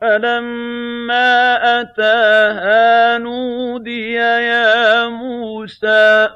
فَلَمَّا أَتَاهَا نُودِيَ يَا مُوسَىٰ